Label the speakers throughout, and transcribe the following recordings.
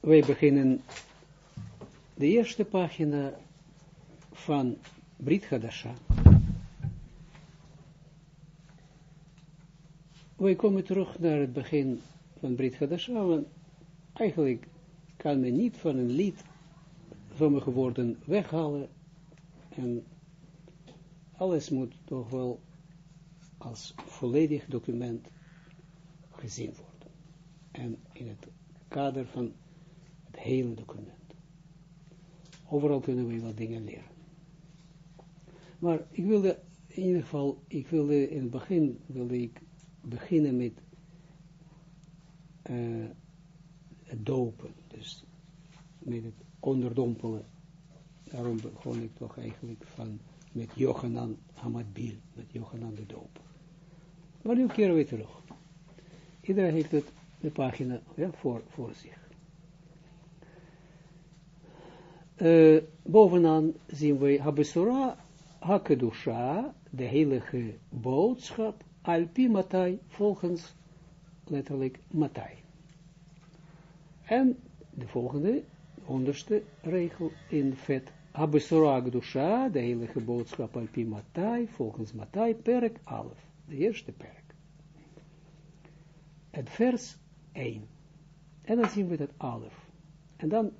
Speaker 1: wij beginnen de eerste pagina van Brit Hadasha. Wij komen terug naar het begin van Brit Hadasha, want eigenlijk kan men niet van een lied sommige woorden weghalen en alles moet toch wel als volledig document gezien worden. En in het kader van hele document. Overal kunnen we wat dingen leren. Maar ik wilde in ieder geval, ik wilde in het begin, wilde ik beginnen met uh, het dopen. Dus met het onderdompelen. Daarom begon ik toch eigenlijk van met Johanan Hamadbil, met Johanan de doper. Maar nu keren we terug. Iedereen heeft het, de pagina ja, voor, voor zich. Bovenaan zien we Habesura Hakedusha, de heilige boodschap, Alpi Matai, volgens letterlijk Matai. En de volgende, onderste regel in vet, Habesura Gdusha, de heilige boodschap Alpi Matai, volgens Matai, perk 11, de eerste perk. Het vers 1. En dan zien we dat 11. En dan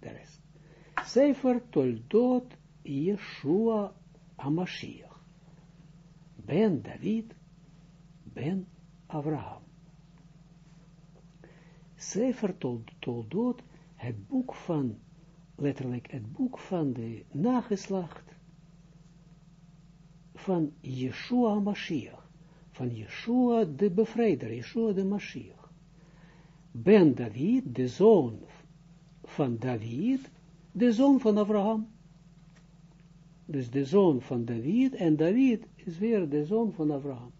Speaker 1: de rest. Sefer Toldot Yeshua HaMashiach. Ben David, ben Abraham. Sefer Toldot, het boek van, letterlijk het boek van de nageslacht van Yeshua HaMashiach. Van Yeshua de bevrijder, Yeshua de Mashiach. Ben David, de zoon van David, de zoon van Abraham. Dus de zoon van David, en David is weer de zoon van Abraham.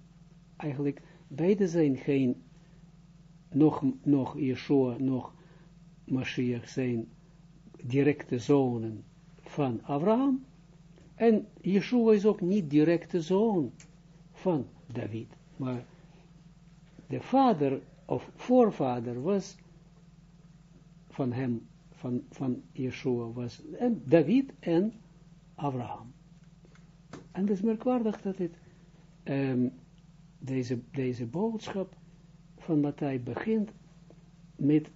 Speaker 1: Eigenlijk, beide zijn geen, nog, nog Yeshua, nog Mashiach zijn directe zonen van Abraham. En Yeshua is ook niet directe zoon van David. Maar de vader of voorvader was van hem van, van Yeshua was en David en Abraham. En het is merkwaardig dat het, um, deze, deze boodschap van Matthij begint met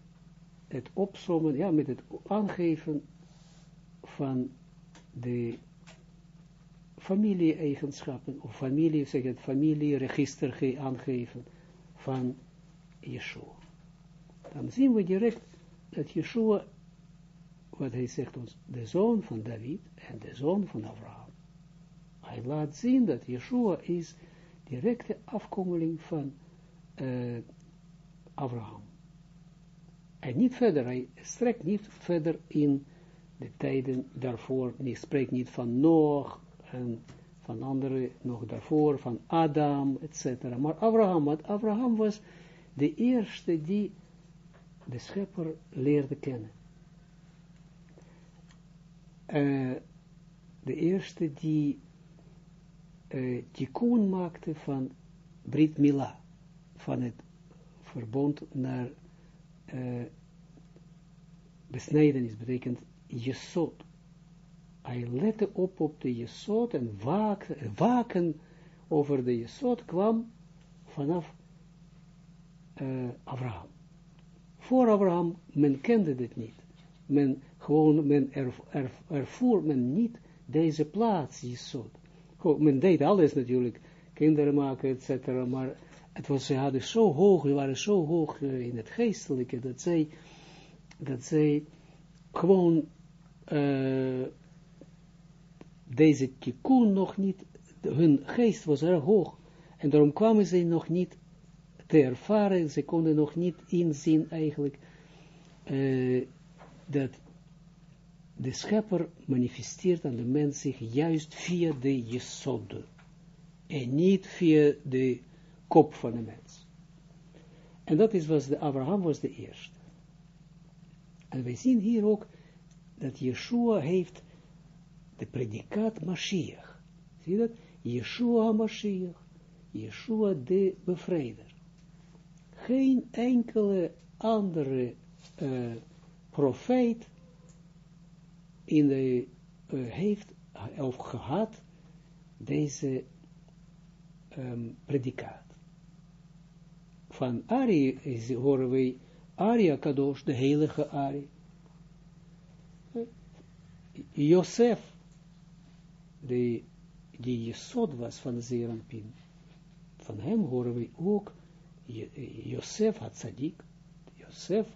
Speaker 1: het opzommen, ja, met het aangeven van de familie-eigenschappen, of familie, zeg het, familieregister aangeven van Yeshua. Dan zien we direct dat Yeshua wat hij zegt ons, de zoon van David en de zoon van Abraham. Hij laat zien dat Yeshua is directe afkomeling van uh, Abraham. En niet verder, hij strekt niet verder in de tijden daarvoor, hij spreekt niet van Noach en van anderen nog daarvoor, van Adam, etc. Maar Abraham, want Abraham was de eerste die de schepper leerde kennen. Uh, de eerste die uh, tikkun maakte van Brit Mila, van het verbond naar uh, besnijdenis, betekent jesot. Hij lette op op de jesot en waken, waken over de jesot kwam vanaf Abraham. Voor Abraham, men kende dit niet. Men gewoon, men ervoer men niet deze plaats, Jesod. Men deed alles natuurlijk, kinderen maken, et cetera, maar het was, ze hadden zo hoog, ze waren zo hoog uh, in het geestelijke, dat zij, dat zij gewoon uh, deze tikkun nog niet, hun geest was erg hoog, en daarom kwamen ze nog niet te ervaren, ze konden nog niet inzien eigenlijk, uh, dat de schepper manifesteert aan de mens zich juist via de jesod. En niet via de kop van de mens. En dat is was de Abraham was de eerste. En wij zien hier ook dat Yeshua heeft de predicaat Mashiach. Zie je dat? Yeshua Mashiach. Yeshua de bevrijder. Geen enkele andere uh, profeet in de, uh, heeft of gehad deze um, predicaat. Van Ari is, horen wij Aria Kadosh, de heilige Ari. Josef, de, die Jesod was van Zeranpin. Van hem horen we ook Josef had Tzadik, Josef,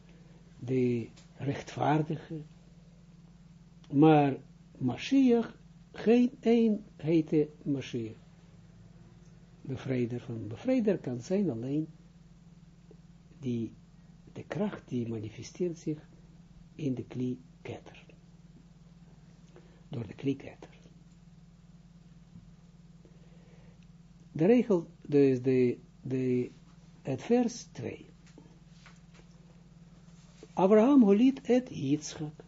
Speaker 1: de rechtvaardige. Maar Mashiach, geen één heette Mashiach. Bevrijder van bevrijder kan zijn alleen die, de kracht die manifesteert zich in de kli ketter. Door de kli ketter. De regel, dus de, de, het vers 2. Abraham holiet et Yitzchak.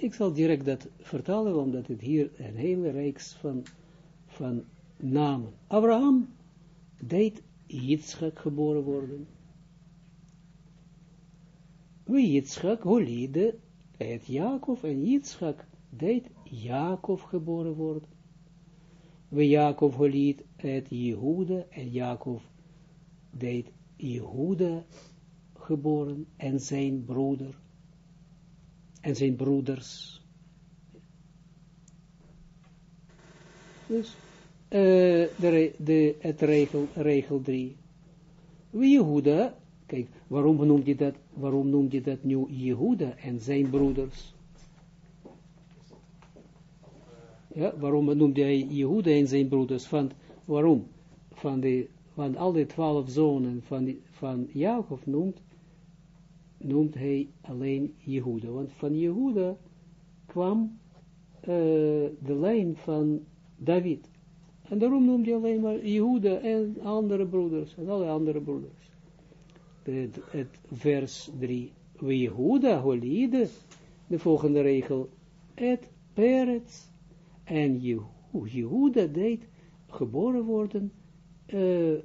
Speaker 1: Ik zal direct dat vertalen, omdat het hier een hele reeks van, van namen. Abraham deed Yitzchak geboren worden. Wie Yitzchak holide het Jacob en Yitzchak deed Jacob geboren worden. We Jacob holied het Jehuda en Jacob deed Jehuda geboren en zijn broeder en zijn broeders. Dus uh, de, de, het regel, regel 3. Wie kijk, waarom noemt je dat, waarom noemt je dat nu Jehuda en zijn broeders? Ja, waarom noemde hij Jehuda en zijn broeders? Van, waarom? Van, de, van al die twaalf zonen van, van Jacob noemt, noemt hij alleen Jehuda. Want van Jehuda kwam uh, de lijn van David. En daarom noemde hij alleen maar Jehuda en andere broeders. En alle andere broeders. Het, het vers 3. Wie Jehuda holide, de volgende regel. Het Peretz en Jehuda deed geboren worden, uh,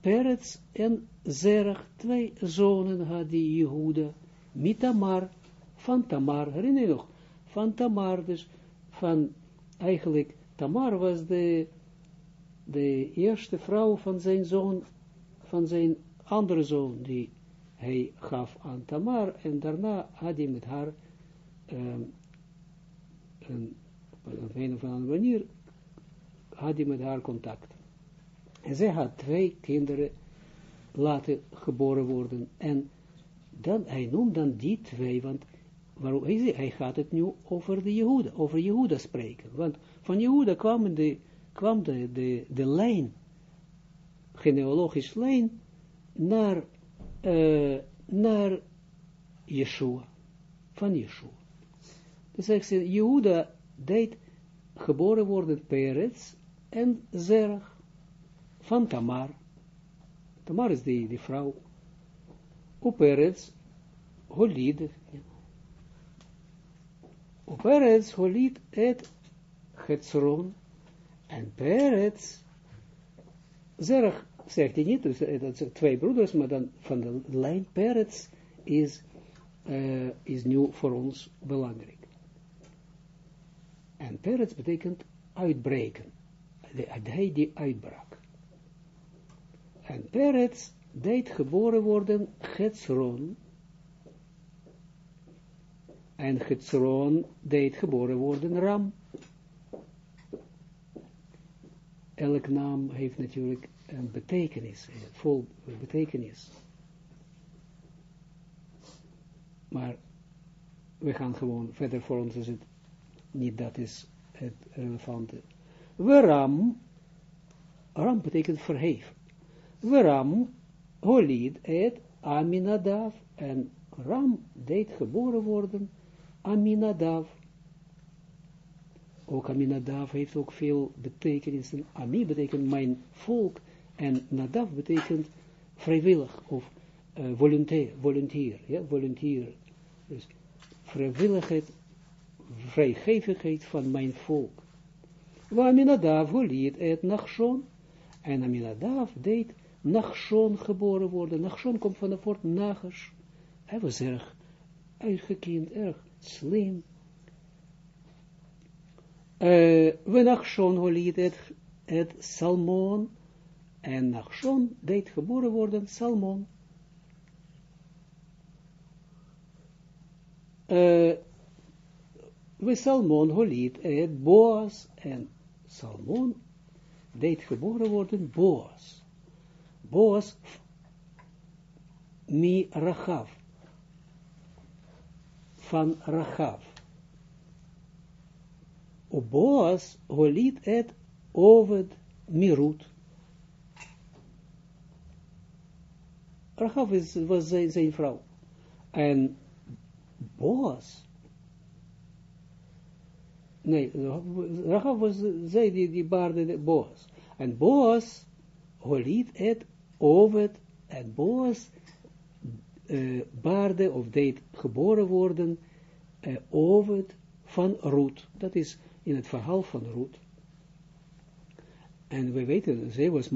Speaker 1: Peretz en Zerach, twee zonen had die Jehuda, Mitamar, van Tamar, herinner je nog, van Tamar, dus van, eigenlijk, Tamar was de, de eerste vrouw van zijn zoon, van zijn andere zoon, die hij gaf aan Tamar, en daarna had hij met haar um, een op een of andere manier had hij met haar contact. En zij had twee kinderen laten geboren worden. En dan, hij noemt dan die twee, want waarom, hij, hij gaat het nu over de Jehuda, over Jehuda spreken. Want van Jehuda kwam de, kwam de, de, de lijn, genealogisch lijn, naar, uh, naar Yeshua, van Yeshua. Dus zegt ze, Jehuda deed geboren worden Peretz en Zerach van Tamar. Tamar is die, die vrouw. Op Peretz holid. Op Peretz holid het Hetzron en Peretz Zerach zegt hij niet, dus dat zijn twee broeders, maar dan van de lijn Peretz is, is nu voor ons belangrijk. En Peretz betekent uitbreken. Hij die uitbrak. En Peretz deed geboren worden Getzron. En Getzron deed geboren worden Ram. Elk naam heeft natuurlijk een betekenis, vol betekenis. Maar we gaan gewoon verder voor ons is het niet dat is het relevante. Weram, ram betekent verheven. Weram, holid et Aminadav, en Ram deed geboren worden, Aminadav. Ook Aminadav heeft ook veel betekenissen. Ami betekent mijn volk, en Nadav betekent vrijwillig, of uh, volunteer, volunteer, ja, volunteer. Dus vrijwilligheid vrijgevigheid van mijn volk. Waar Aminadav liet het Nachshon, en Aminadav deed Nachshon geboren worden. Nachshon komt van het woord Nachash. Hij was erg uitgekiend, erg slim. Uh, we Nachshon holiet het, het Salmon, en Nachshon deed geboren worden Salmon. Uh, we Salmon holiet het Boas, en Salmon deed geboren worden Boas. Boas mi Rachav. Van Rachav. O Boas holiet het Oved Mirut. Rachav is, was zijn, zijn vrouw. En Boas, nee, Rachav was zij die, die baarde Boas. En Boas holiet het Oved, en Boas uh, baarde of deed geboren worden uh, Oved van Ruth. Dat is in het verhaal van Ruth. En we weten, zij was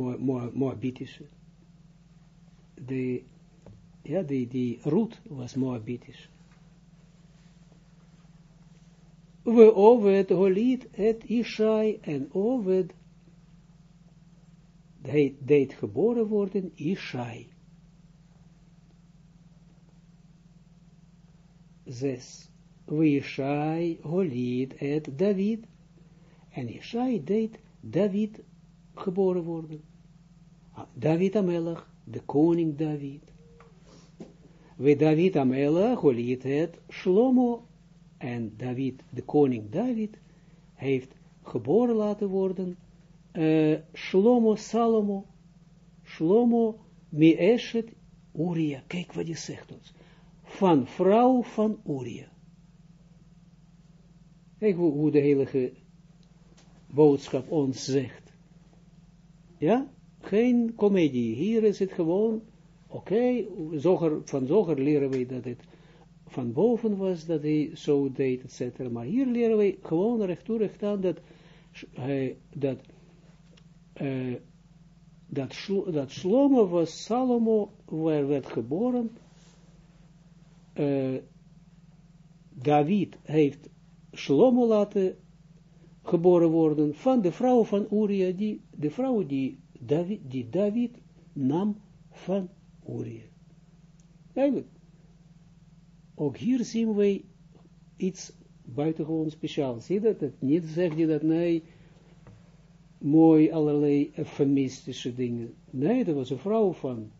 Speaker 1: Moabitische. De, ja, die, die Ruth was Moabitisch. We Oved holiet het Ishai en Oved hij deed geboren worden Ishai. Zes. Ishai holiet et David. En Ishai deed David geboren worden. David Amelach, de koning David. We David Amelach holiet het Shlomo. En David, de koning David, heeft geboren laten worden uh, Shlomo Salomo, Shlomo Mieshet Uria. Kijk wat hij zegt ons. Van vrouw van Uria. Kijk hoe, de heilige boodschap ons zegt. Ja, geen komedie. Hier is het gewoon, oké, okay, van Zoger leren we dat het van boven was, dat hij zo deed, etc. Maar hier leren we gewoon recht toe recht aan dat, hij, dat uh, dat, dat Shlomo was Salomo, waar werd geboren. Uh, David heeft Shlomo laten geboren worden van de vrouw van Uria, die, de vrouw die David, die David nam van Uria. Eigenlijk, ook hier zien wij iets buitengewoon speciaal. Zie dat? Het niet zegt je dat, nee, mooi allerlei eufemistische dingen. Nee, dat was een vrouw van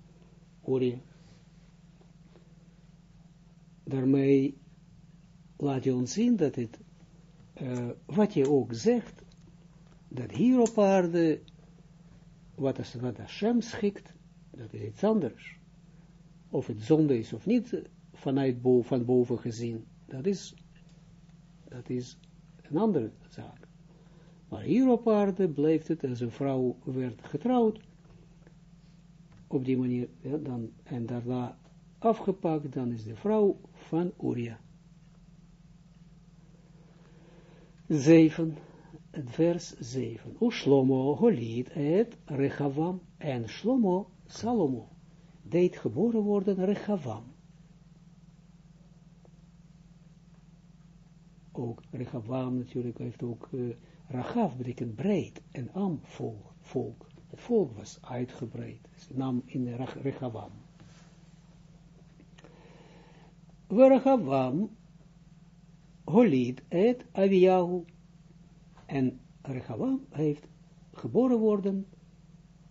Speaker 1: Uri. Daarmee laat je ons zien dat het, uh, wat je ook zegt, dat hier op aarde, wat, wat Hashem schikt, dat is iets anders. Of het zonde is of niet, vanuit boven, van boven gezien, dat is, dat is een andere zaak. Maar hier op aarde blijft het, als een vrouw werd getrouwd, op die manier, ja, dan, en daarna afgepakt, dan is de vrouw van Uria. 7, het vers 7. O Shlomo holiet het Rechavam en Shlomo Salomo deed geboren worden Rechavam. Ook Rechavam natuurlijk heeft ook uh, Rachav betekent breed en am volk. volk. Het volk was uitgebreid. nam in Rechavam. Rechavam holid et Aviyahu. En Rechavam heeft geboren worden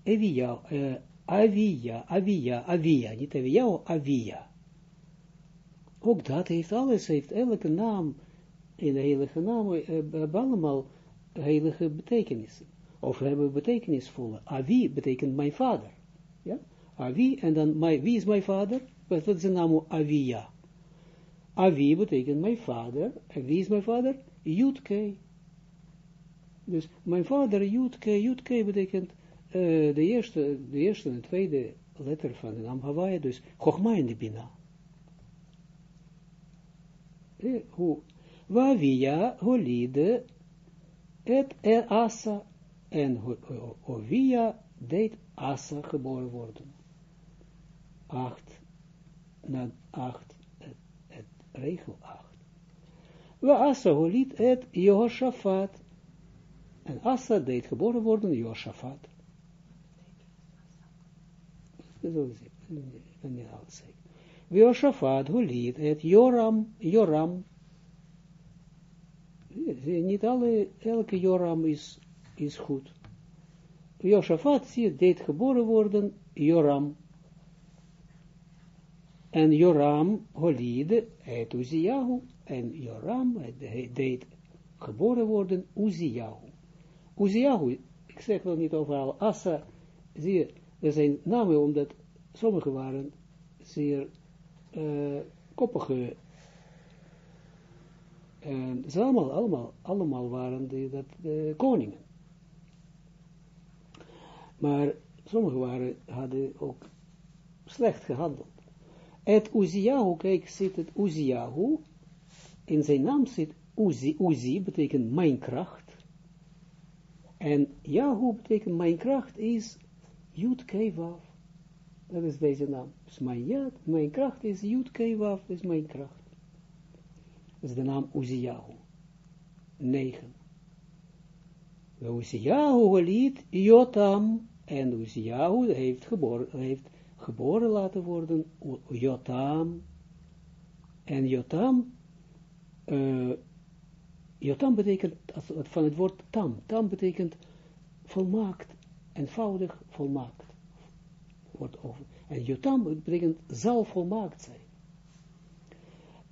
Speaker 1: Avia, uh, Avia, Avia, Avia, niet Aviyahu, Avia. Ook dat heeft alles, heeft elke naam in de heilige naam, uh, allemaal heilige betekenissen. Of hebben betekenisvolle. Avi betekent mijn vader. Ja? Avi, en dan, my, wie is mijn vader? Wat is de naam Avia? Avi betekent mijn vader. En wie is mijn vader? Jutke. Dus mijn vader, Jutke, Jutke betekent uh, de, eerste, de eerste en de tweede letter van de naam Hawaii, dus Chogma in de Bina. Eh, hoe? Wavia holide et er Asa, en Ovia deed Asa geboren worden. Acht, na acht, het, het regel 8. We Asa holit et Jehoshaphat. En Asa deed geboren worden Jehoshaphat. Jehoshaphat holit et Joram, Joram. Niet alle, elke Joram is, is goed. Jehoshaphat deed geboren worden Joram. En Joram holide et Uziyahu. En Joram deed geboren worden Uziyahu. Uziyahu, ik zeg wel niet overal, Asa, zie je, er zijn namen omdat sommige waren zeer uh, koppige, ze allemaal, allemaal, allemaal waren die, dat, de koningen. Maar sommige waren, hadden ook slecht gehandeld. Het Uziyahu, kijk, zit het Uziyahu, in zijn naam zit Uzi, Uzi betekent mijn kracht, en Yahoo betekent mijn kracht is Yud. Dat is deze naam. Dus mijn, ja, mijn kracht is Yud is mijn kracht. Dat is de naam Uziyahu. 9. Uziyahu liet Jotam, en Uziyahu heeft geboren, heeft geboren laten worden, Jotam, en Jotam, uh, Jotam betekent, van het woord tam, tam betekent volmaakt, eenvoudig volmaakt. Wordt over. En Jotam betekent zal volmaakt zijn.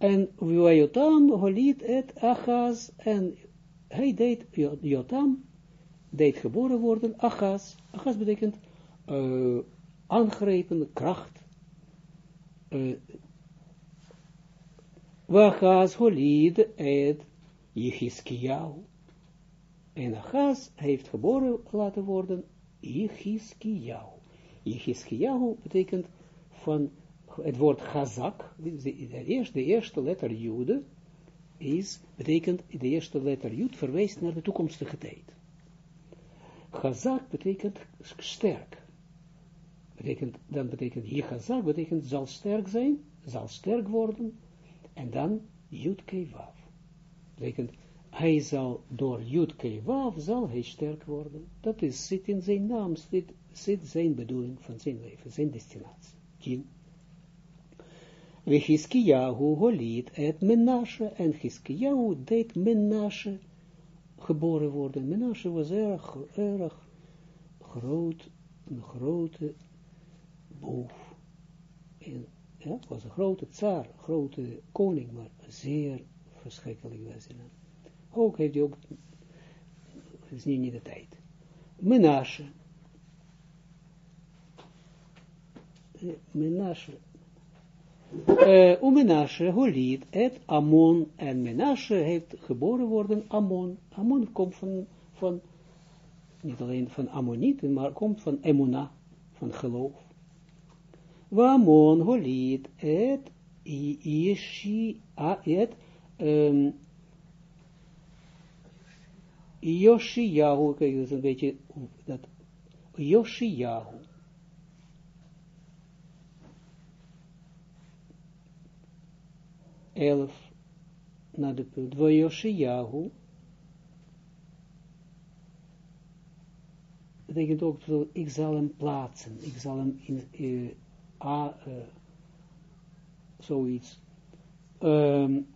Speaker 1: En Jotam holit het Achaz, en hij deed, Jotam deed geboren worden, Achaz, Achaz betekent uh, aangrepen, kracht, uh, Wachaz holit het Jechiskiyahu. En Achaz heeft geboren laten worden Jechiskiyahu. Jechiskiyahu betekent van het woord Chazak, de eerste, de eerste letter Jude, is, betekent, de eerste letter Jud verwijst naar de toekomstige tijd. Chazak betekent sterk. Betekent, dan betekent hier Chazak, betekent zal sterk zijn, zal sterk worden, en dan Jud Kevav betekent, hij zal door Jud Wav zal hij sterk worden. Dat is, zit in zijn naam, zit, zit zijn bedoeling van zijn leven, zijn destinatie. Tien. We Hiskiyahu holit et Menashe, en Hiskiyahu deed Menashe geboren worden. Menashe was erg, erg groot, een grote boef. En, was een grote tsaar, grote koning, maar zeer verschrikkelijk wezen. Ook heeft hij ook, het is niet, niet de tijd. Menashe. Menashe. Uh, Menashe holit et Amon. En Menashe heeft geboren worden Amon. Amon komt van, van niet alleen van Ammonieten, maar komt van Emuna, van geloof. Amon holit et Ishi, et um, Yoshiyahu, kijk, dat is een beetje, dat, Yoshiyahu. Elf, naar de punt, waar Yoshiyahu, betekent ook, ik zal hem plaatsen, ik zal hem in, uh, a, uh, zoiets, um,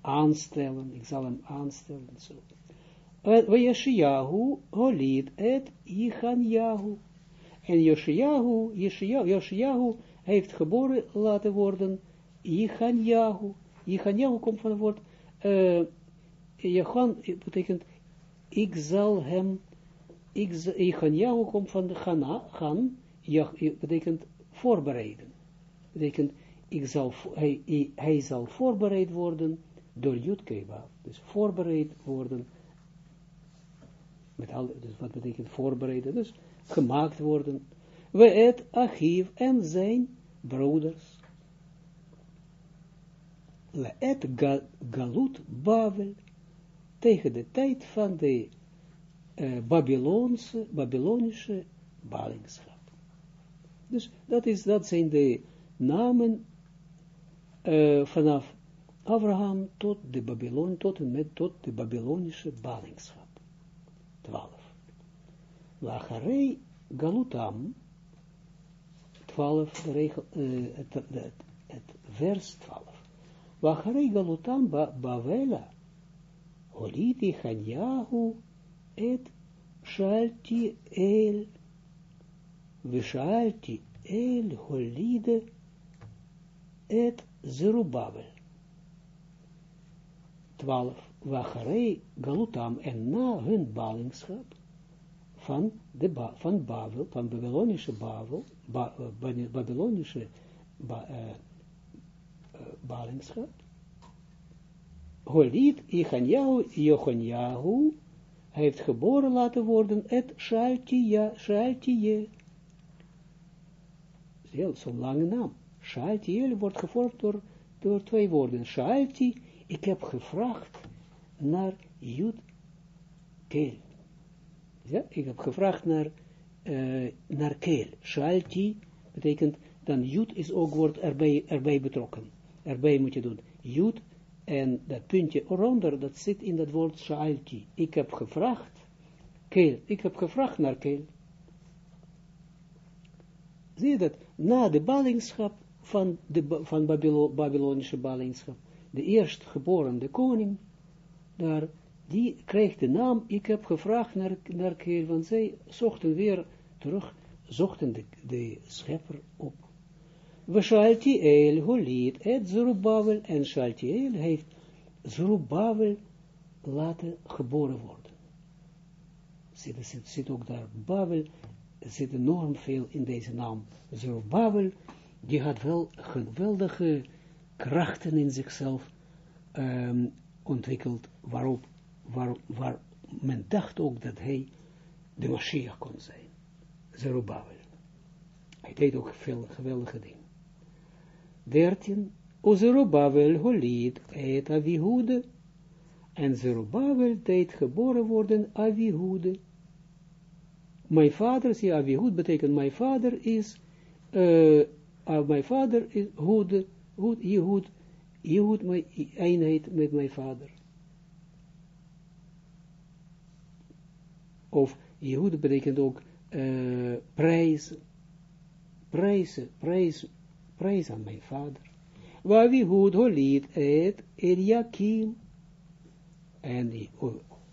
Speaker 1: aanstellen, ik zal hem aanstellen, zo. We Yeshayahu holit et Yichanyahu. En Yeshayahu, Yeshayahu heeft geboren laten worden Yichanyahu. Yichanyahu komt van het woord, uh, betekent, ik zal hem, Yichanyahu komt van de Chana, Chan, betekent voorbereiden. Betekent, hij, hij zal voorbereid worden door Jutkeba, dus voorbereid worden, met al, dus wat betekent voorbereiden, dus gemaakt worden, we het Achiv en zijn broeders. Et galut Bavel, tegen de tijd van de uh, Babylonse, Babylonische ballingschap. Dus dat, is, dat zijn de namen uh, vanaf Abraham tot de Babylon, tot en met tot de Babylonische ballingschap. 12. Lacharei Galutam, 12, de regel, het, het, het, vers 12. Lacharei Galutam ba, Bavela, Holiti Chanyahu, et Shalti El, Vishalti El Holide, et Zerubabel. 12. Wacharei Galutam en na hun ballingschap van, de van Babel, van Babylonische Babel, ba, Babylonische ba, ballingschap, Holit Jochonjahu heeft geboren laten worden het Shaltiya, Shaltiye. Heel zo'n lange naam. Shaltiel wordt gevormd door, door twee woorden. Shalti, ik heb gevraagd naar Jud Keel. Ja, ik heb gevraagd naar, naar Keel. Shalti betekent, dan Jud is ook wordt erbij, erbij betrokken. Erbij moet je doen. Jud en dat puntje eronder, dat zit in dat woord Shalti. Ik heb gevraagd, Keel, ik heb gevraagd naar Keel. Zie je dat? Na de ballingschap van de van Babylon, Babylonische ballingschap, de eerstgeboren, de koning, daar, die kreeg de naam, ik heb gevraagd naar, naar Keel, want zij zochten weer terug, zochten de, de schepper op. We Shaltiel Holit et Zerubbabel, en Shaltiel heeft Zerubbabel laten geboren worden. Zit, zit, zit ook daar, Babel, zit enorm veel in deze naam. Zerubbabel, die had wel geweldige krachten in zichzelf um, ontwikkeld, waarop, waar, waar men dacht ook dat hij de Mashiach kon zijn. Zerubbabel. Hij deed ook veel geweldige dingen. 13. O Zerubbabel holid et Avihude. En Zerubbabel deed geboren worden Avihude. Mijn vader, zie Avihud betekent mijn vader is, uh, mijn vader is Hoede, Hoed, Jehud, Jehud, mijn eenheid met mijn vader. Of Jehud betekent ook uh, prijs, prijzen, prijs, prijs aan mijn vader. Wie goed holid et Eliakim. En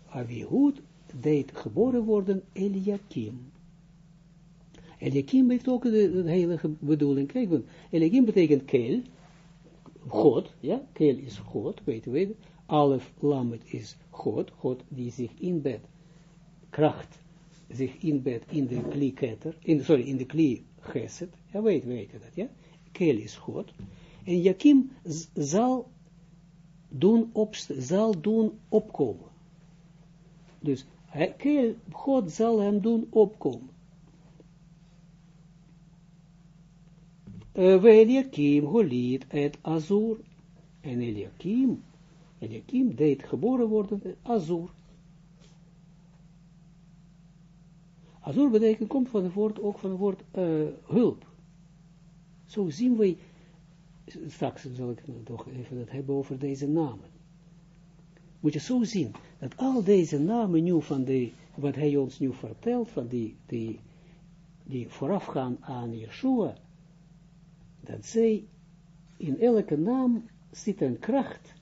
Speaker 1: Avihud deed geboren worden Eliakim. Eliakim heeft ook de, de heilige bedoeling. Kijk, Eliakim betekent keel, God, ja, keel is God, weten we, alef lamet is God, God die zich inbed, kracht, zich inbed in de klieketter, in, sorry, in de klie geset, ja, weet, weet dat, ja, keel is God, en Jakim zal doen, zal doen opkomen. Dus hij, God zal hem doen opkomen. Uh, Eliakim holit et Azur. En Eliakim, Eliakim deed geboren worden Azur. Azur betekent, komt van het woord, ook van het woord uh, hulp. Zo zien wij, straks zal ik nog even het hebben over deze namen moet je zo zien, dat al deze namen nu van de, wat hij ons nu vertelt, van die, die, die voorafgaan aan Yeshua, dat zij, in elke naam zit een kracht,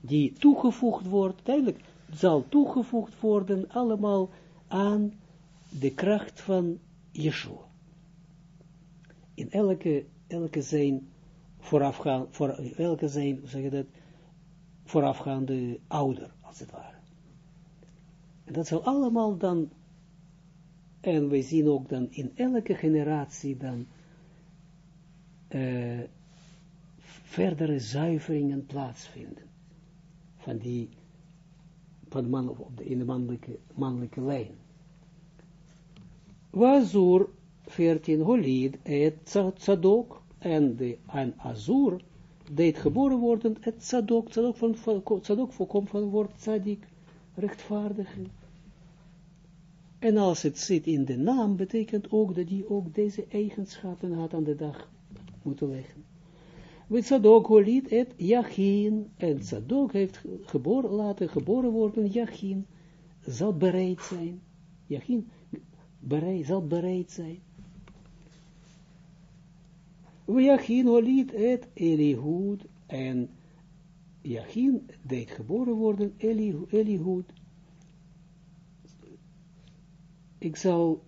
Speaker 1: die toegevoegd wordt, duidelijk, zal toegevoegd worden, allemaal aan de kracht van Yeshua. In elke, elke zijn voorafgaan, voor elke zijn, zeg je dat, voorafgaande ouder, als het ware. En dat zal allemaal dan, en we zien ook dan in elke generatie dan, uh, verdere zuiveringen plaatsvinden, van die, van in de mannelijke, mannelijke lijn. Wazur 14 holid et tzadok en de en azur deed geboren worden, het tzadok, tzadok, van, van, tzadok voorkomt van het woord tzadik, rechtvaardige. En als het zit in de naam, betekent ook dat hij ook deze eigenschappen had aan de dag moeten leggen. We Tzadok holit et Jachin, en Tzadok heeft geboren, laten geboren worden, Jachin, zal bereid zijn. Jachin bereid, zal bereid zijn. Jachin holit et Elihud, en Jachin deed geboren worden, Elihud. Ik zal,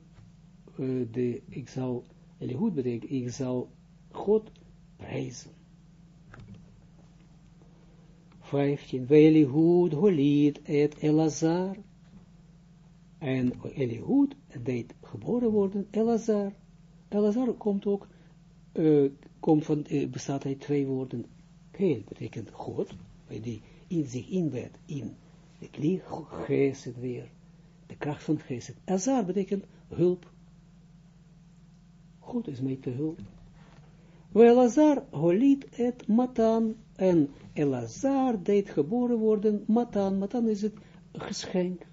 Speaker 1: de, ik zal, Elihud betekent, ik zal God prijzen. 15. Elihud holit et Elazar. En Elihud deed geboren worden Elazar. Elazar komt ook, uh, komt van, uh, bestaat uit twee woorden. Heel betekent God, die in zich inwet in de klie geset weer, de kracht van geset. Elazar betekent hulp. God is mij te hulp. Elazar holit et Matan, en Elazar deed geboren worden Matan, Matan is het geschenk.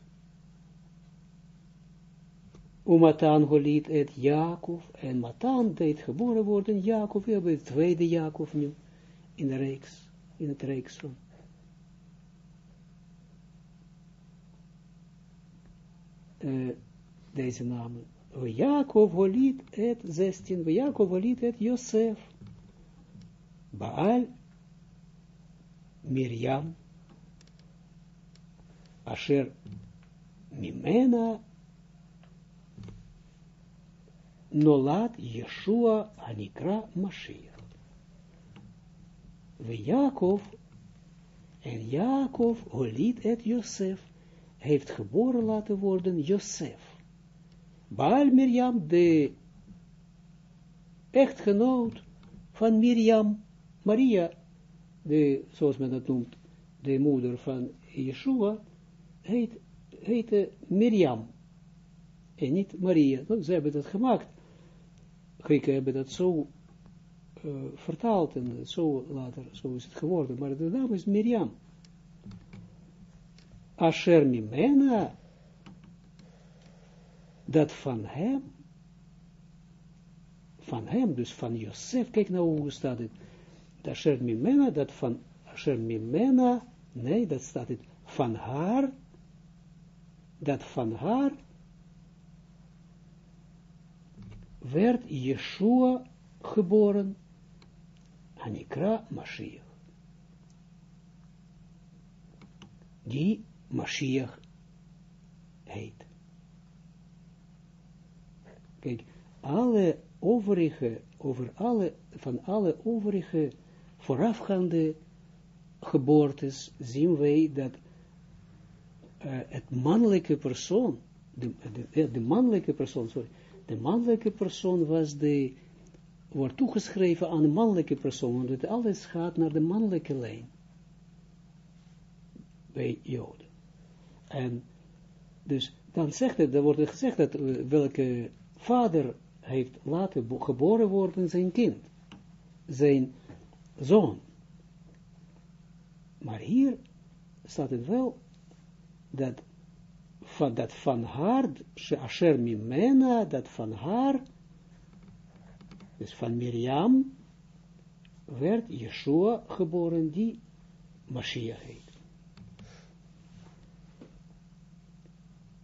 Speaker 1: Matan holit et Jacob, en Matan deed geboren worden Jacob, we hebben het tweede Jacob nu, in de reeks, in het reeks van. Uh, deze namen. Jacob holit et 16, Jacob holit et Josef. Baal Miriam, Asher Mimena Nolat Yeshua Anikra Mashiach. We Jacob en Jacob holit et Josef heeft geboren laten worden Josef. Baal Mirjam, de echtgenoot van Mirjam, Maria, de, zoals men dat noemt, de moeder van Yeshua, heet, heette Mirjam. En niet Maria. Ze hebben dat gemaakt. Grieken hebben dat zo uh, vertaald en zo later, zo is het geworden. Maar de naam is Mirjam. Asher Mimena dat van hem, van hem, dus van Josef, kijk nou hoe staat het, Asher Mimena, dat van Asher Mimena, nee, dat staat het, van haar, dat van haar werd Yeshua geboren, Anikra Mashiach. Die Mashiach heet. Kijk, alle overige, over alle, van alle overige voorafgaande geboortes zien wij dat uh, het mannelijke persoon, de, de, de, mannelijke persoon, sorry, de mannelijke persoon was de, wordt toegeschreven aan de mannelijke persoon, want het alles gaat naar de mannelijke lijn bij Joden. En dus dan zegt het, dan wordt er gezegd dat uh, welke vader heeft laten geboren worden zijn kind, zijn zoon. Maar hier staat het wel dat van, dat van haar, Asher Mimena, dat van haar, dus van Miriam, werd Yeshua geboren, die Mashiach heet.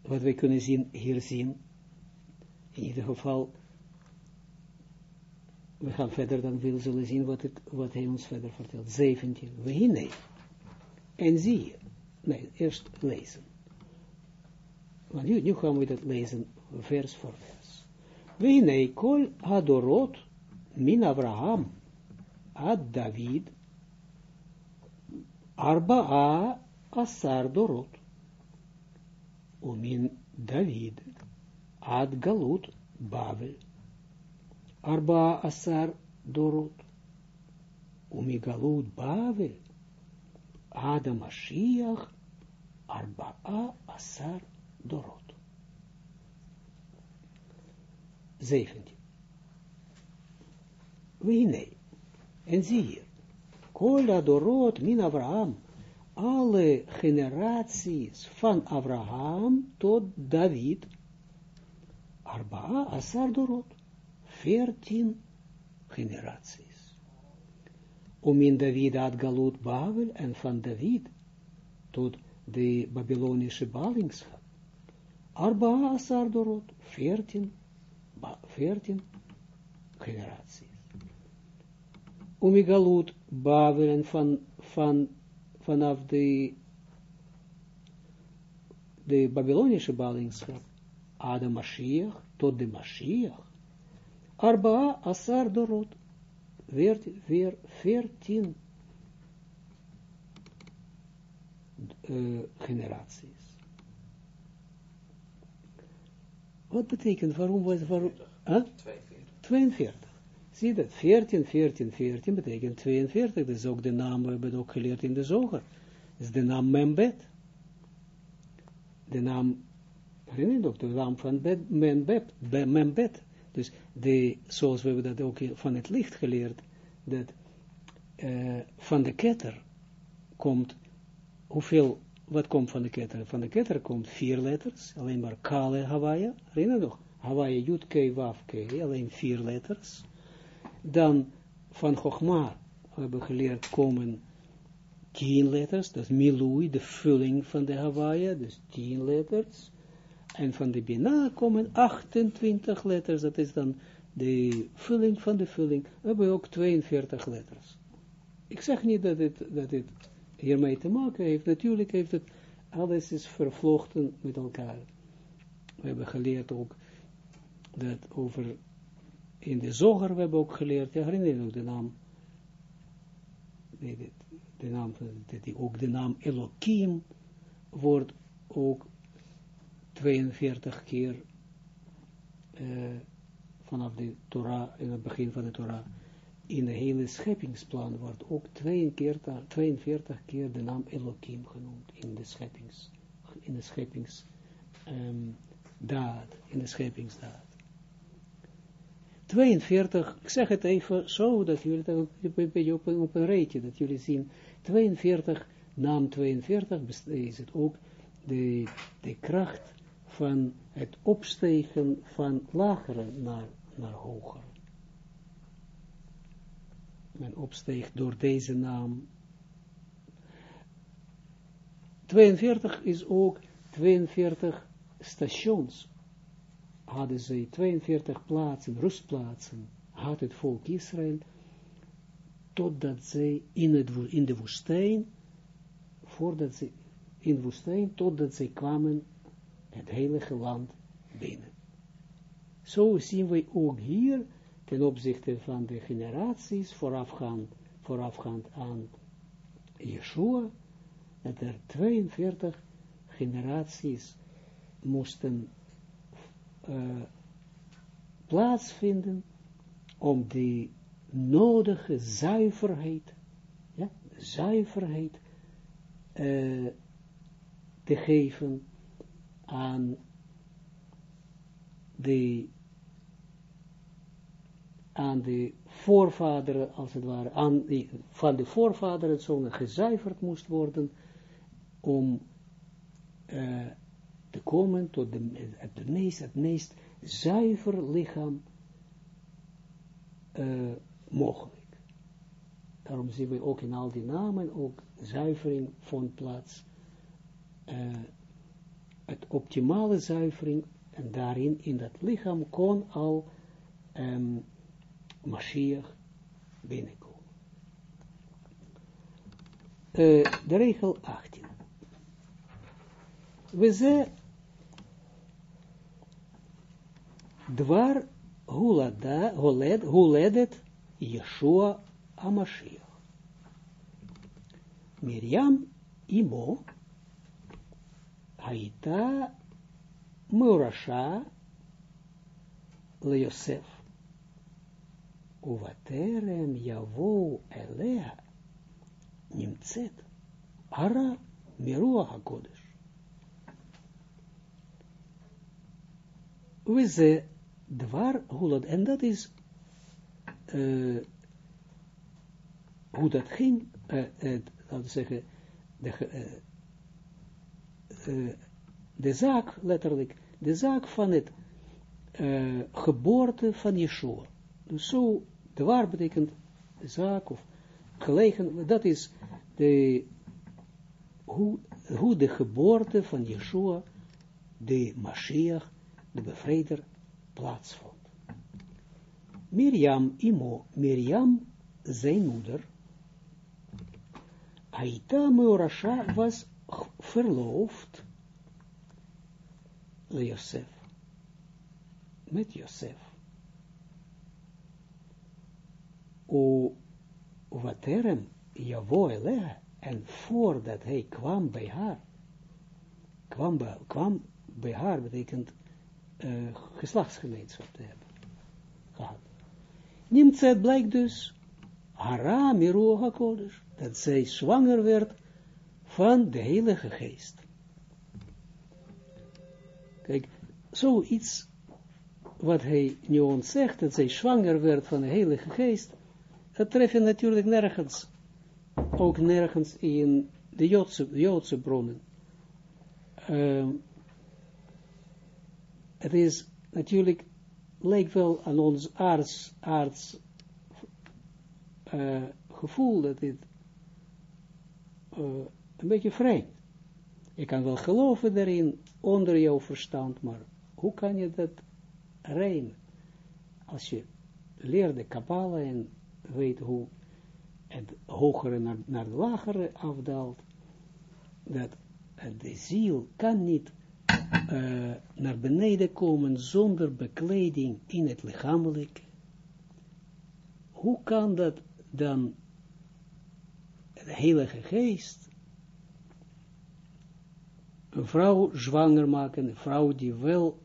Speaker 1: Wat wij kunnen zien, hier zien, in ieder geval, we gaan verder, dan willen zullen zien wat, het, wat hij ons verder vertelt. 17. We nee. En zie je. Nee, eerst lezen. Want nu, nu gaan we dat lezen, vers voor vers. Kol adorot min Abraham ad David arba'a asar dorot. Umin David ad galut Bavel. Arba asar dorot. Umigalut Bavel. Adam Mashiach. Arba asar dorot. 17. Wine. En zie hier. Kola dorot min Abraham. Alle generaties van Abraham tot David Arba Asar Dorot, veertien generaties. om in David ad galut Babel en van David tot de Babylonische ballingschap. Veertien, veertien generaties. Om in galut Babel en van, van, vanaf de, de Babylonische ballingschap, Ada Mashiach, tot de Mashiach, Arba asar dorot, weer, weer veertien uh, generaties. Wat betekent, waarom was, waarom, huh? 42. 42. Zie dat, 14, 14, 14 betekent 42, dat is ook de naam, we hebben ook geleerd in de zoger. Dat is de naam Membet. De naam, herinner je ook, de naam van Membet, Membet. Dus de, zoals we hebben dat ook van het licht geleerd, dat uh, van de ketter komt, hoeveel, wat komt van de ketter? Van de ketter komt vier letters, alleen maar Kale Hawaii, herinner nog? Hawaii Yud K Waf K, alleen vier letters. Dan van Chogma hebben we geleerd komen tien letters, dat is Milui, de vulling van de Hawaii, dus tien letters. En van de Bina komen 28 letters, dat is dan de vulling van de vulling. We hebben ook 42 letters. Ik zeg niet dat het, dat het hiermee te maken heeft. Natuurlijk heeft het, alles is vervlochten met elkaar. We hebben geleerd ook dat over, in de zoger we hebben ook geleerd, ja, herinner je nog de naam, de, de, naam, de, ook de naam Elohim wordt ook 42 keer uh, vanaf de Torah, in het begin van de Torah, in de hele scheppingsplan wordt ook 42, 42 keer de naam Elohim genoemd in de scheppings, in de scheppingsdaad, um, in de scheppingsdaad. 42, ik zeg het even zo, dat jullie het een beetje op, op een rijtje, dat jullie zien, 42, naam 42, is het ook de, de kracht van het opstegen van lagere naar, naar hoger. Men opsteegt door deze naam. 42 is ook 42 stations. Hadden ze 42 plaatsen, rustplaatsen, had het volk Israël, totdat zij in, het, in de woestijn, voordat ze in de woestijn, totdat zij kwamen het heilige land binnen. Zo zien we ook hier, ten opzichte van de generaties voorafgaand, voorafgaand aan Yeshua, dat er 42 generaties moesten uh, plaatsvinden om die nodige zuiverheid, ja, zuiverheid uh, te geven aan de, aan de voorvaderen, als het ware, aan van de voorvaderen gezuiverd moest worden, om uh, te komen tot de, het, meest, het meest zuiver lichaam uh, mogelijk. Daarom zien we ook in al die namen, ook zuivering vond plaats. Uh, het optimale zuivering, en daarin, in dat lichaam, kon al um, Mashiach binnenkomen. Uh, de regel 18. We ze dwar hulada, huled, huledet Yeshua Amashiach. Miriam imo Haita Murasha Yosef Uvaterem Yavo Elea Nimtzet Ara Miruach HaKodesh We ze dwar hulot, en dat is uh, hoe dat ging, uh, uh, laten we zeggen, de, de zaak, letterlijk, de zaak van het geboorte van Yeshua. Dus zo, de waar betekent zaak of gelegen, dat is de, hoe, hoe de geboorte van Yeshua, de Mashiach, de bevrijder, plaatsvond. Miriam, Imo, Miriam, zijn moeder, Aita Meorasha was verloofd, Josef, met Josef. O waterem Javo Elea, en voordat hij kwam bij haar, kwam bij, kwam bij haar betekent uh, geslachtsgemeenschap te hebben gehad. Neemt het blijkt dus, Hara Miru HaKodesh, dat zij zwanger werd van de Heilige Geest. Kijk, zoiets wat hij nu ons zegt, dat zij zwanger werd van de Heilige Geest, dat tref je natuurlijk nergens. Ook nergens in de Joodse, Joodse bronnen. Uh, het is natuurlijk, lijkt wel aan ons arts, arts uh, gevoel dat dit uh, een beetje vreemd. Je kan wel geloven daarin, onder jouw verstand, maar hoe kan je dat rijmen? Als je leert de Kabbalah en weet hoe het hogere naar, naar het lagere afdaalt, dat de ziel kan niet uh, naar beneden komen zonder bekleding in het lichamelijk. Hoe kan dat dan de heilige geest een vrouw zwanger maken, een vrouw die wel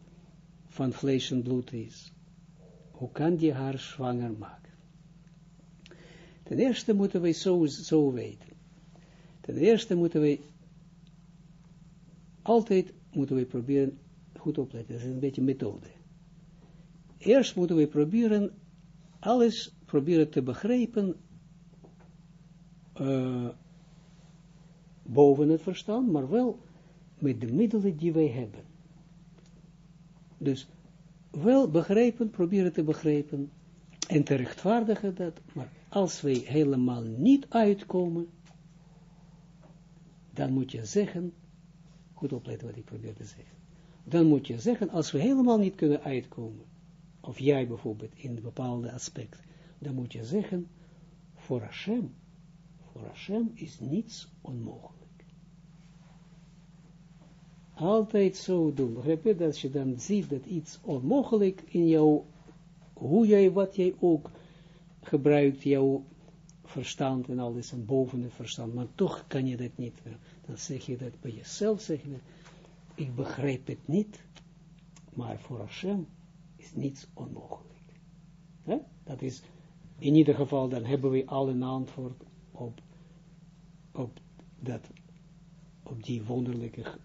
Speaker 1: van vlees en bloed is. Hoe kan die haar zwanger maken? Ten eerste moeten wij zo, zo weten. Ten eerste moeten wij altijd moeten we proberen goed opletten. Dat is een beetje methode. Eerst moeten we proberen alles proberen te begrijpen uh, boven het verstand, maar wel met de middelen die wij hebben. Dus wel begrijpen, proberen te begrijpen en te rechtvaardigen dat, maar als wij helemaal niet uitkomen, dan moet je zeggen, goed opletten wat ik probeer te zeggen, dan moet je zeggen, als we helemaal niet kunnen uitkomen, of jij bijvoorbeeld in een bepaalde aspect, dan moet je zeggen, voor Hashem, voor Hashem is niets onmogelijk. Altijd zo doen. Begrijp je dat je dan ziet dat iets onmogelijk in jou, hoe jij, wat jij ook gebruikt, jouw verstand en alles en boven het verstand, maar toch kan je dat niet. Dan zeg je dat bij jezelf, zeg je ik begrijp het niet, maar voor Hashem is niets onmogelijk. Dat is, in ieder geval, dan hebben we al een antwoord op, op, dat, op die wonderlijke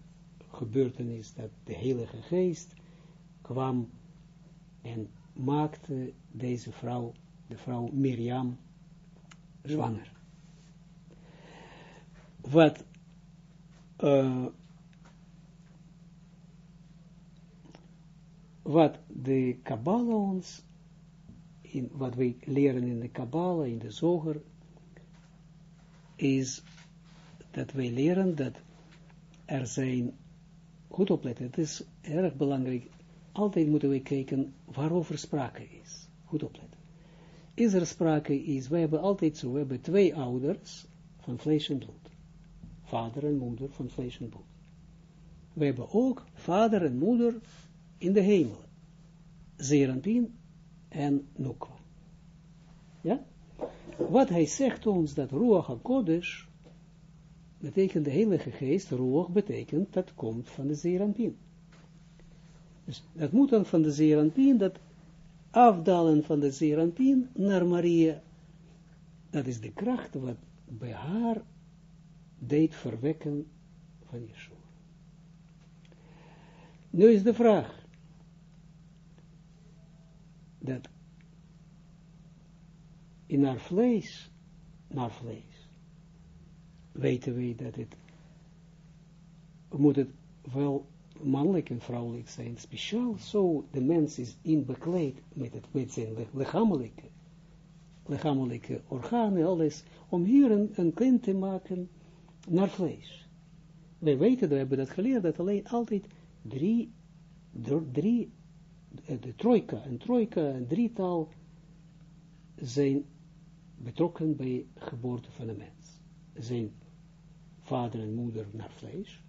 Speaker 1: gebeurtenis, dat de Heilige Geest kwam en maakte deze vrouw, de vrouw Miriam, zwanger. Wat uh, wat de Kabbalah ons, in, wat wij leren in de Kabbalah, in de Zoger, is dat wij leren dat er zijn, goed opletten, het is erg belangrijk, altijd moeten we kijken waarover sprake is. Goed opletten. Is er sprake is, wij hebben altijd zo, we hebben twee ouders van vlees en bloed. Vader en moeder van vlees en bloed. We hebben ook vader en moeder in de hemel. Zeranpin en Nukwa. Ja? Wat hij zegt ons, dat Ruach HaKodesh, betekent de Heilige Geest, Ruach betekent, dat komt van de Zeranpin. Dus dat moet dan van de Zeranpin, dat afdalen van de Zeranpin naar Maria, dat is de kracht wat bij haar deed verwekken van Yeshua. Nu is de vraag, dat in haar vlees, naar vlees, weten we dat het, moet het wel mannelijk en vrouwelijk zijn, speciaal zo de mens is inbekleed met, het, met zijn lichamelijke lichamelijke organen, alles, om hier een, een kind te maken naar vlees. Wij weten, we hebben dat geleerd, dat alleen altijd drie, drie eh, de trojka, een trojka, een drietal, zijn betrokken bij geboorte van een mens. Zijn vader en moeder naar vlees,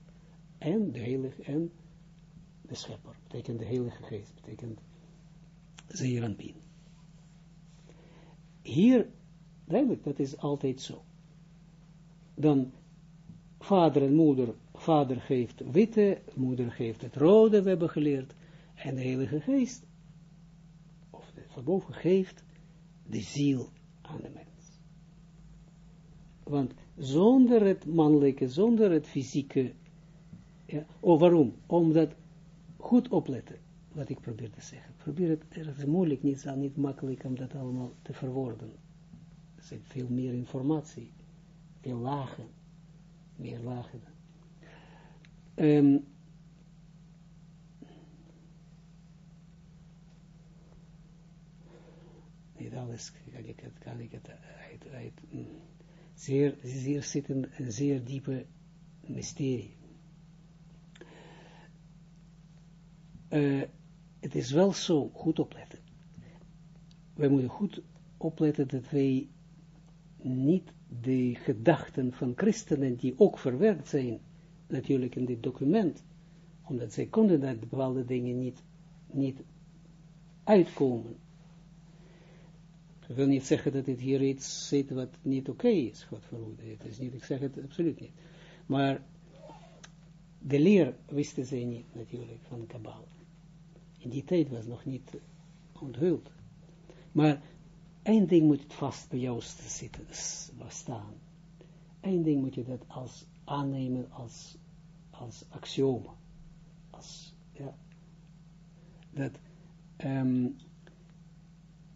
Speaker 1: en de heilige, en de schepper, betekent de heilige geest, betekent Zeeranpien. Hier, duidelijk, dat is altijd zo. Dan vader en moeder, vader geeft witte, moeder geeft het rode, we hebben geleerd, en de Heilige Geest, of de verboven geeft, de ziel aan de mens. Want zonder het mannelijke, zonder het fysieke, ja, oh waarom? Omdat, goed opletten, wat ik probeer te zeggen. Probeer het, het is moeilijk, niet, niet makkelijk om dat allemaal te verwoorden. Er zit veel meer informatie, veel lagen, meer lagen. Um, niet alles kan ik het, kan ik het uit, uit mm, zeer, zeer zitten, een zeer diepe mysterie. Uh, het is wel zo, goed opletten. Wij moeten goed opletten dat wij niet de gedachten van christenen, die ook verwerkt zijn, natuurlijk in dit document, omdat zij konden dat bepaalde dingen niet, niet uitkomen. Ik wil niet zeggen dat dit hier iets zit wat niet oké is, God verhoede. Het is niet, ik zeg het absoluut niet. Maar de leer wisten zij niet natuurlijk van Kabbalah. In die tijd was nog niet onthuld. Maar één ding moet het vast bij jou zitten, staan. Eén ding moet je dat als aannemen als, als axioma. Als, ja, dat um,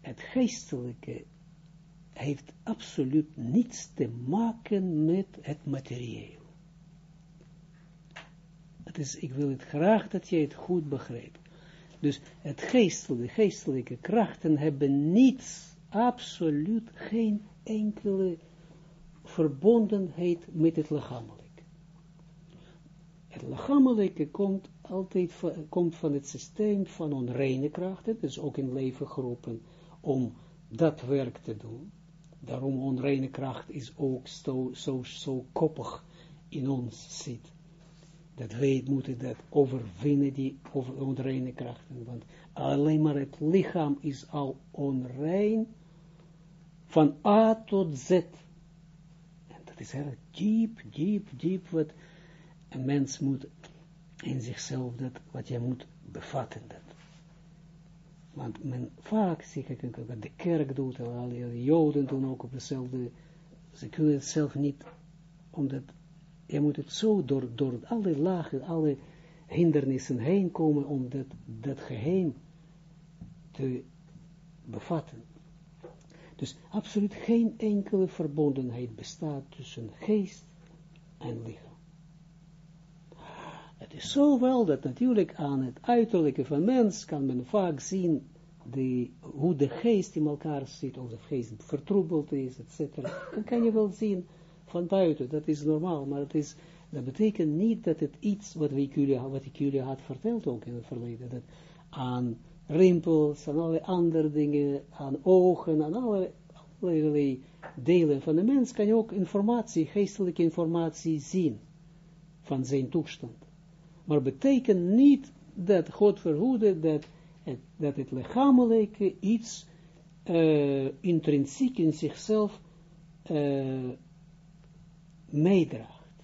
Speaker 1: het geestelijke heeft absoluut niets te maken met het materieel. Het is, ik wil het graag dat jij het goed begrijpt. Dus het geestelijke, geestelijke krachten hebben niets, absoluut geen enkele verbondenheid met het lichamelijke. Het lichamelijke komt altijd van, komt van het systeem van onreine krachten, dus ook in leven geroepen om dat werk te doen. Daarom onreine kracht is ook zo, zo, zo koppig in ons zit. Dat wij moeten dat overwinnen, die onreine krachten. Want alleen maar het lichaam is al onrein van A tot Z. En dat is heel diep, diep, diep wat een mens moet in zichzelf, dat, wat je moet bevatten. Dat. Want men vaak, zie wat de kerk doet, en alle joden doen ook op dezelfde, ze kunnen het zelf niet, omdat je moet het zo door, door alle lagen, alle hindernissen heen komen om dat, geheim te bevatten. Dus absoluut geen enkele verbondenheid bestaat tussen geest en lichaam. Het is zo wel dat natuurlijk aan het uiterlijke van mens kan men vaak zien de, hoe de geest in elkaar zit, of de geest vertroebeld is, etc. Dan kan je wel zien van buiten, dat is normaal, maar het is, dat betekent niet dat het iets, wat, jullie, wat ik jullie had verteld ook in het verleden, dat aan rimpels, aan alle andere dingen, aan ogen, aan alle, allerlei delen van de mens, kan je ook informatie, geestelijke informatie zien van zijn toestand. Maar betekent niet dat God verhoede dat het, dat het lichamelijke iets uh, intrinsiek in zichzelf uh, meedraagt.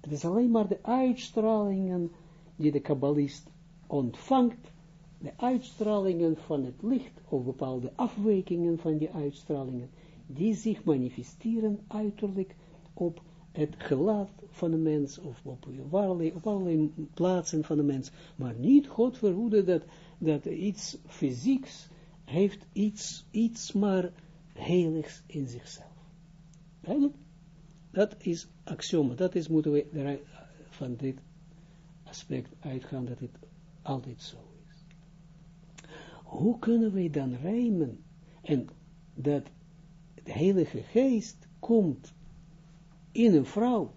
Speaker 1: Het is alleen maar de uitstralingen die de kabbalist ontvangt, de uitstralingen van het licht, of bepaalde afwijkingen van die uitstralingen, die zich manifesteren uiterlijk op het gelaat van de mens, of op allerlei, op allerlei plaatsen van de mens, maar niet God verhoede dat, dat iets fysieks heeft iets, iets maar heiligs in zichzelf. Dat is axioma, dat is, moeten we van dit aspect uitgaan, dat het altijd zo is. Hoe kunnen wij dan rijmen, en dat de Heilige Geest komt in een vrouw,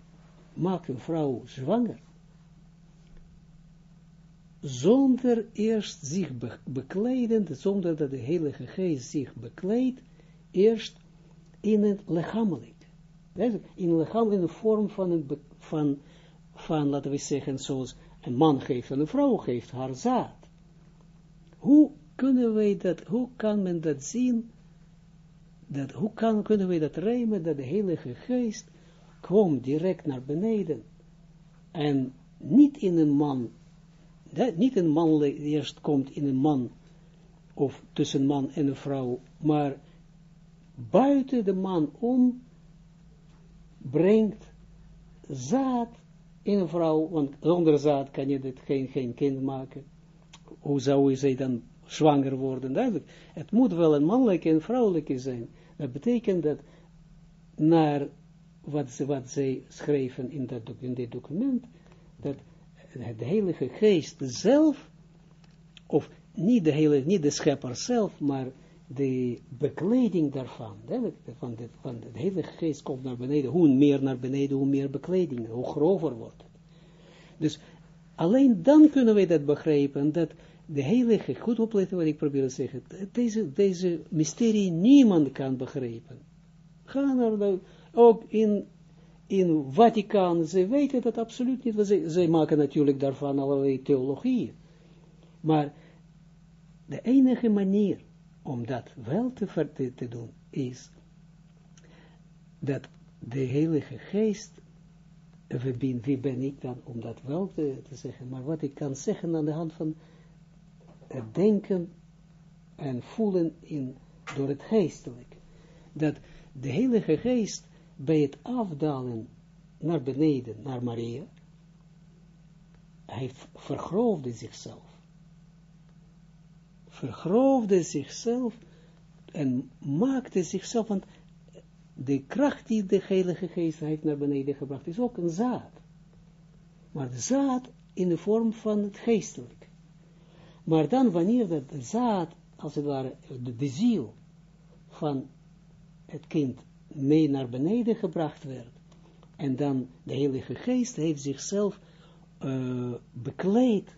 Speaker 1: maakt een vrouw zwanger, zonder eerst zich bekleden, zonder dat de Heilige Geest zich bekleedt, eerst in het lichamelijk. In lichaam, in de vorm van, een, van, van, laten we zeggen, zoals een man geeft en een vrouw geeft haar zaad. Hoe kunnen wij dat, hoe kan men dat zien, dat, hoe kan, kunnen wij dat rijmen, dat de Heilige Geest kwam direct naar beneden en niet in een man, niet een man eerst komt in een man, of tussen man en een vrouw, maar buiten de man om, brengt zaad in een vrouw, want zonder zaad kan je dit geen, geen kind maken. Hoe zou zij dan zwanger worden? Duidelijk. Het moet wel een mannelijke en vrouwelijke zijn. Dat betekent dat naar wat, ze, wat zij schreven in, dat, in dit document, dat de Heilige Geest zelf, of niet de, hele, niet de schepper zelf, maar de bekleding daarvan, van, de, van de Heilige Geest komt naar beneden, hoe meer naar beneden, hoe meer bekleding, hoe grover wordt het. Dus alleen dan kunnen wij dat begrijpen, dat de Heilige, goed opletten wat ik probeer te zeggen, deze, deze mysterie niemand kan begrijpen. Ga naar ook in, in Vaticaan, ze weten dat absoluut niet, ze, zij maken natuurlijk daarvan allerlei theologieën. Maar de enige manier om dat wel te, te, doen, is dat de Heilige Geest, wie, ben ik dan om dat wel te, te, zeggen, maar wat ik kan zeggen aan de hand van het denken en voelen in, door het geestelijk, dat de Heilige Geest bij het afdalen naar beneden, naar Maria, hij vergroofde zichzelf vergroofde zichzelf en maakte zichzelf, want de kracht die de Heilige Geest heeft naar beneden gebracht, is ook een zaad. Maar de zaad in de vorm van het geestelijk. Maar dan wanneer dat de zaad, als het ware, de, ziel van het kind mee naar beneden gebracht werd, en dan de Heilige Geest heeft zichzelf uh, bekleed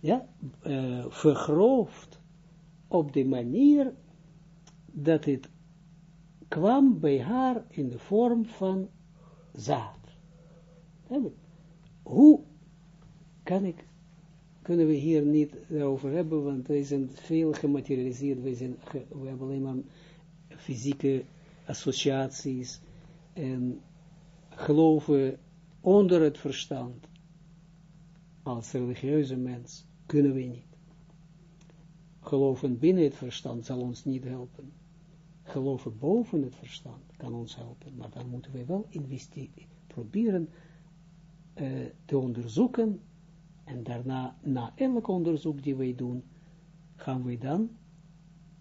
Speaker 1: ja, uh, vergroofd op de manier dat het kwam bij haar in de vorm van zaad. Hoe kan ik, kunnen we hier niet over hebben, want wij zijn veel gematerialiseerd, zijn, we hebben alleen maar fysieke associaties en geloven onder het verstand als religieuze mens kunnen we niet. Geloven binnen het verstand zal ons niet helpen. Geloven boven het verstand kan ons helpen, maar dan moeten we wel proberen uh, te onderzoeken en daarna, na elk onderzoek die wij doen, gaan we dan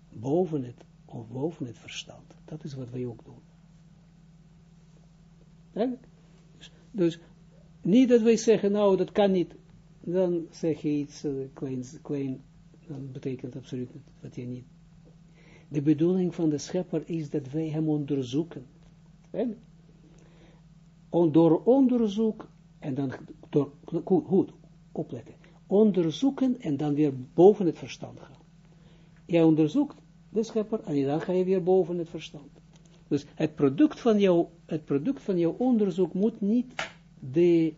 Speaker 1: boven het, of boven het verstand. Dat is wat wij ook doen. Dus, dus niet dat wij zeggen, nou, dat kan niet, dan zeg je iets kleins, klein, dan betekent absoluut wat je niet. De bedoeling van de schepper is dat wij hem onderzoeken. En door onderzoek, en dan, door, goed, goed, opletten, onderzoeken en dan weer boven het verstand gaan. Jij onderzoekt de schepper en dan ga je weer boven het verstand. Dus het product van jouw, het product van jouw onderzoek moet niet de,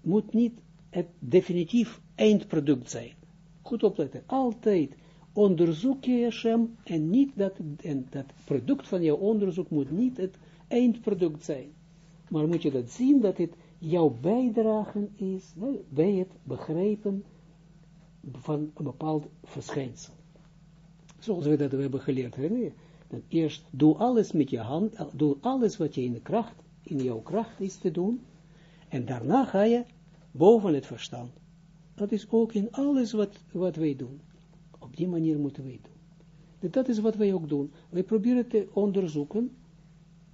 Speaker 1: moet niet het definitief eindproduct zijn. Goed opletten, altijd onderzoek je Hashem en niet dat, en dat product van jouw onderzoek moet niet het eindproduct zijn. Maar moet je dat zien dat het jouw bijdragen is bij het begrijpen van een bepaald verschijnsel. Zoals we dat hebben geleerd. Hè? Dat eerst doe alles met je hand, doe alles wat je in de kracht, in jouw kracht is te doen. En daarna ga je boven het verstand. Dat is ook in alles wat, wat wij doen. Op die manier moeten wij doen. dat is wat wij ook doen. Wij proberen te onderzoeken,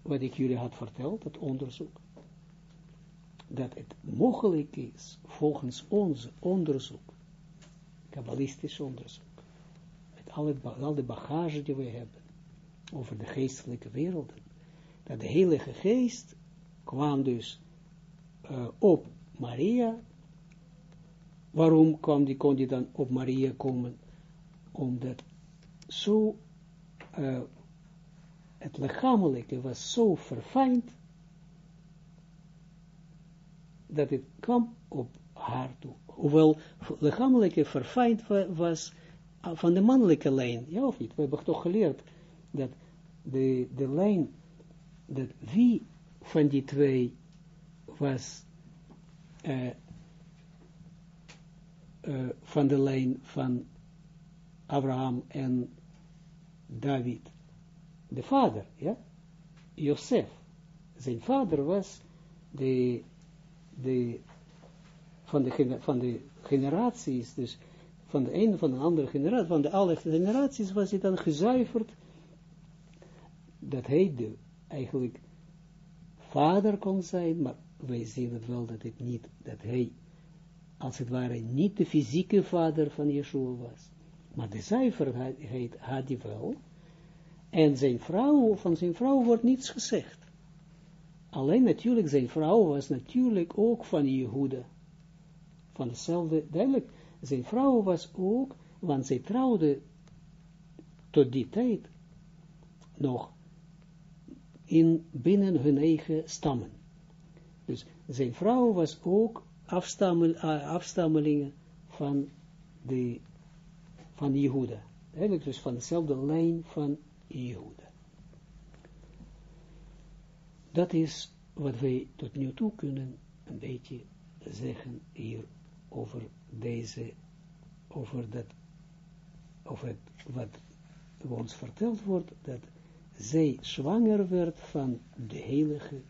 Speaker 1: wat ik jullie had verteld, dat onderzoek. Dat het mogelijk is, volgens ons onderzoek, kabbalistisch onderzoek, met alle, al de bagage die we hebben, over de geestelijke werelden. Dat de Heilige Geest kwam dus uh, op Maria. Waarom kwam die, kon die dan op Maria komen? Omdat zo uh, het lichamelijke was zo verfijnd, dat het kwam op haar toe. Hoewel lichamelijke verfijnd was van de mannelijke lijn, ja of niet? We hebben toch geleerd dat de, de lijn, dat wie van die twee was uh, uh, van de lijn van Abraham en David, de vader, ja, Josef, zijn vader was de, de, van, de, van de generaties, dus van de een van de andere generatie, van de alle generaties was hij dan gezuiverd, dat hij de, eigenlijk vader kon zijn, maar wij zien het wel dat het niet, dat hij, als het ware, niet de fysieke vader van Yeshua was, maar de zuiverheid had hij wel, en zijn vrouw, van zijn vrouw wordt niets gezegd. Alleen natuurlijk, zijn vrouw was natuurlijk ook van Jehuda. Van dezelfde, duidelijk, zijn vrouw was ook, want zij trouwde tot die tijd nog in binnen hun eigen stammen. Dus zijn vrouw was ook afstammel, uh, afstammelingen van de van Jehuda. Dus van dezelfde lijn van Jehuda. Dat is wat wij tot nu toe kunnen een beetje zeggen hier over deze, over dat, over het, wat ons verteld wordt, dat zij zwanger werd van de heilige